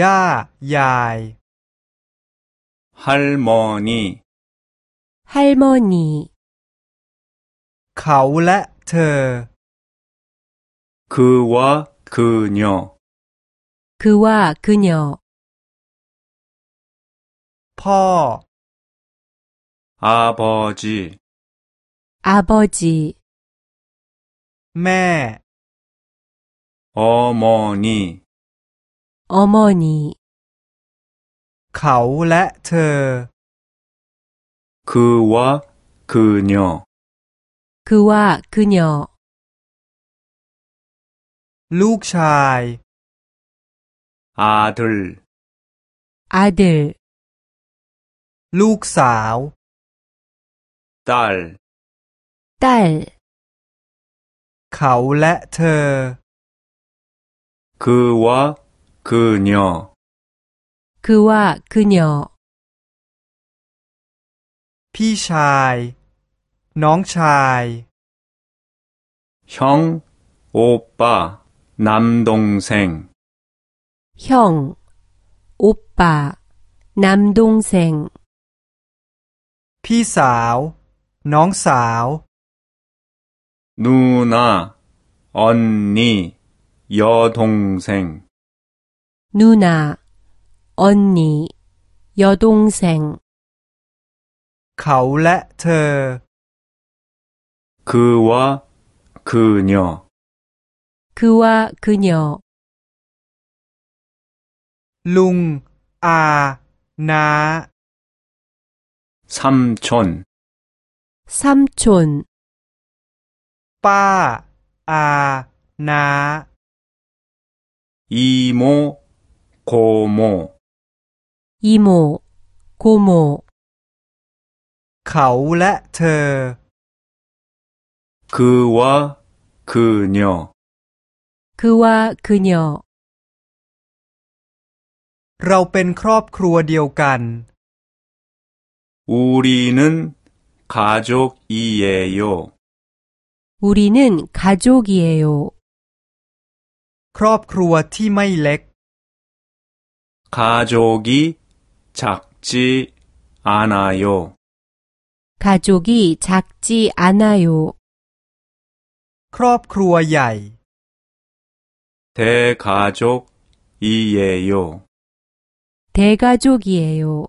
ย่า ยาย 할머니 할머니 เขาและเธอ 그와 그녀 그와 그녀 พ่อ 아버지 아버지 แม่ 어머니 อมอนีเขาและเธอ คือว่าคือเนอลูกชายอาดุลอาดุลลูกสาว딸딸ลตาลเขาและเธอ คื 그녀 그와 그녀 พี่ชาย น้องชาย 형 오빠 남동생 형 오빠 남동생 พี่สาว น้องสาว 누나 언니 여동생 누나 언니 여동생 เขาและเธอ 그와 그녀 그와 그녀 ลุง อา น้า 삼촌 삼촌 ป้า อา น้า 이모 고모 이모 고모 เขาและเธอ 그와 그녀 그와 그녀 เราเป็นครอบครัวเดียวกัน 우리는 가족이에요 우리는 가족이에요 ครอบครัวที่ไม่เล็ก 가족이 작지 않아요 가족이 작지 않아요 ครอบครัวใหญ่ 대가족이에요 대가족이에요